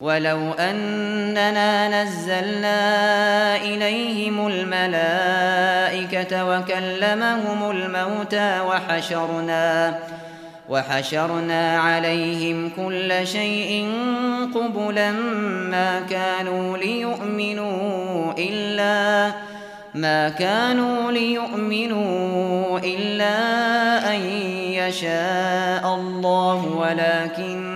ولو أننا نزلنا إليهم الملائكة وكلمهم الموتى وحشرنا وحشرنا عليهم كل شيء قبلا ما كانوا ليؤمنوا إلا ما كانوا ليؤمنوا إلا أن يشاء الله ولكن